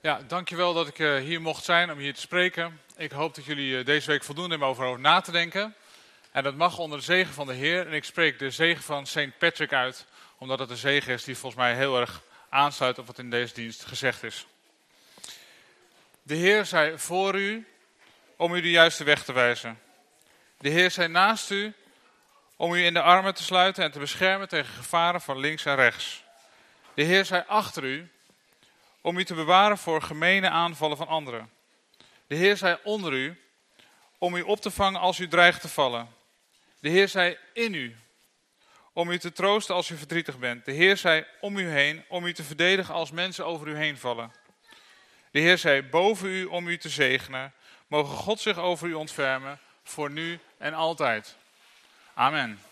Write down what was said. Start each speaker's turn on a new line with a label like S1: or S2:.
S1: Ja, dankjewel dat ik eh, hier mocht zijn om hier te spreken. Ik hoop dat jullie eh, deze week voldoende hebben over over na te denken. En dat mag onder de zegen van de Heer. En ik spreek de zegen van St. Patrick uit, omdat het een zegen is die volgens mij heel erg aansluit op wat in deze dienst gezegd is. De Heer zij voor u om u de juiste weg te wijzen. De Heer zij naast u om u in de armen te sluiten en te beschermen tegen gevaren van links en rechts. De Heer zij achter u om u te bewaren voor gemene aanvallen van anderen. De Heer zij onder u om u op te vangen als u dreigt te vallen. De Heer zij in u om u te troosten als u verdrietig bent. De Heer zij om u heen om u te verdedigen als mensen over u heen vallen. De Heer zij boven u om u te zegenen. Mogen God zich over u ontfermen, voor nu en altijd. Amen.